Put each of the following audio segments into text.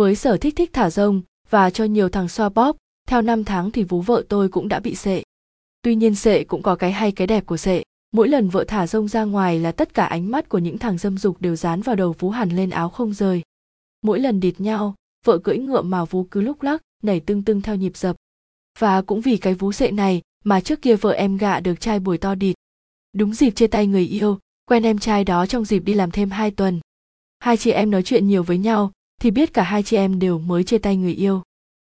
với sở thích thích thả rông và cho nhiều thằng xoa bóp, theo năm tháng thì vú vợ tôi cũng đã bị sệ. Tuy nhiên sệ cũng có cái hay cái đẹp của sệ. Mỗi lần vợ thả rông ra ngoài là tất cả ánh mắt của những thằng dâm dục đều dán vào đầu vú hẳn lên áo không rời. Mỗi lần địt nhau, vợ cưỡi ngựa mà vú cứ lúc lắc, nảy tưng tưng theo nhịp dập. Và cũng vì cái vú sệ này mà trước kia vợ em gạ được trai buổi to địt. Đúng dịp chia tay người yêu, quen em trai đó trong dịp đi làm thêm hai tuần. Hai chị em nói chuyện nhiều với nhau thì biết cả hai chị em đều mới chia tay người yêu.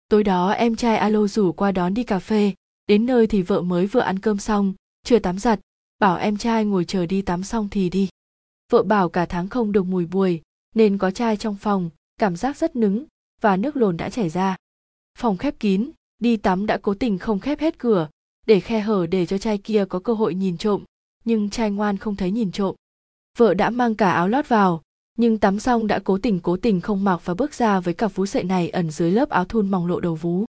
Tối đó, em trai alo rủ qua đón đi cà phê. Đến nơi thì vợ mới vừa ăn cơm xong, chưa tắm giặt, bảo em trai ngồi chờ đi tắm xong thì đi. Vợ bảo cả tháng không được mùi buổi nên có chai trong phòng, cảm giác rất nứng, và nước lồn đã chảy ra. Phòng khép kín, đi tắm đã cố tình không khép hết cửa, để khe hở để cho trai kia có cơ hội nhìn trộm, nhưng trai ngoan không thấy nhìn trộm. Vợ đã mang cả áo lót vào nhưng tắm xong đã cố tình cố tình không mặc và bước ra với cặp vú sợi này ẩn dưới lớp áo thun mỏng lộ đầu vú.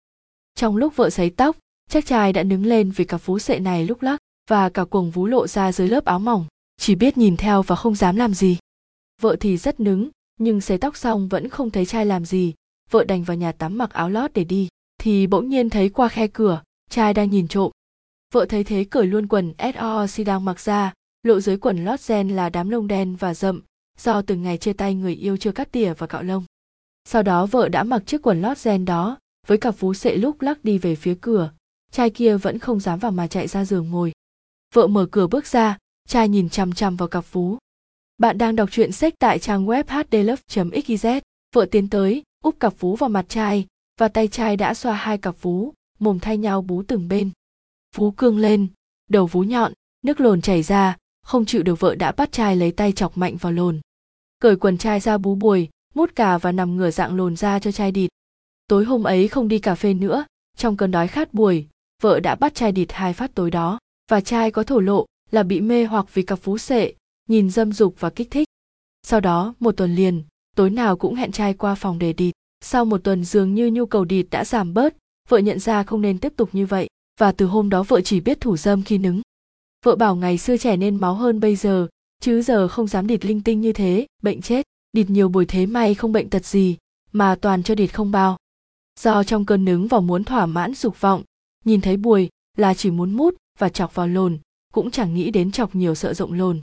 Trong lúc vợ sấy tóc, chắc trai đã đứng lên vì cặp vú sợi này lúc lắc và cả cuồng vú lộ ra dưới lớp áo mỏng. Chỉ biết nhìn theo và không dám làm gì. Vợ thì rất nứng, nhưng sấy tóc xong vẫn không thấy trai làm gì. Vợ đành vào nhà tắm mặc áo lót để đi. Thì bỗng nhiên thấy qua khe cửa, trai đang nhìn trộm. Vợ thấy thế cởi luôn quần SOC đang mặc ra, lộ dưới quần lót gen là đám lông đen và rậm do từng ngày chia tay người yêu chưa cắt tỉa và cạo lông. Sau đó vợ đã mặc chiếc quần lót gen đó, với cặp vú sệ lúc lắc đi về phía cửa. Trai kia vẫn không dám vào mà chạy ra giường ngồi. Vợ mở cửa bước ra, trai nhìn chằm chằm vào cặp vú. Bạn đang đọc truyện sách tại trang web hdlove xyz vợ tiến tới, úp cặp vú vào mặt trai, và tay trai đã xoa hai cặp vú, mồm thay nhau bú từng bên. Vú cương lên, đầu vú nhọn, nước lồn chảy ra, không chịu được vợ đã bắt trai lấy tay chọc mạnh vào lồn cởi quần trai ra bú bùi, mút cà và nằm ngửa dạng lồn ra cho trai địt. Tối hôm ấy không đi cà phê nữa, trong cơn đói khát buổi vợ đã bắt trai địt hai phát tối đó, và trai có thổ lộ là bị mê hoặc vì cặp phú sệ, nhìn dâm dục và kích thích. Sau đó, một tuần liền, tối nào cũng hẹn trai qua phòng để địt. Sau một tuần dường như nhu cầu địt đã giảm bớt, vợ nhận ra không nên tiếp tục như vậy, và từ hôm đó vợ chỉ biết thủ dâm khi nứng. Vợ bảo ngày xưa trẻ nên máu hơn bây giờ chứ giờ không dám địt linh tinh như thế, bệnh chết. Địt nhiều buổi thế may không bệnh tật gì, mà toàn cho địt không bao. Do trong cơn nứng và muốn thỏa mãn dục vọng, nhìn thấy bùi là chỉ muốn mút và chọc vào lồn, cũng chẳng nghĩ đến chọc nhiều sợ rộng lồn.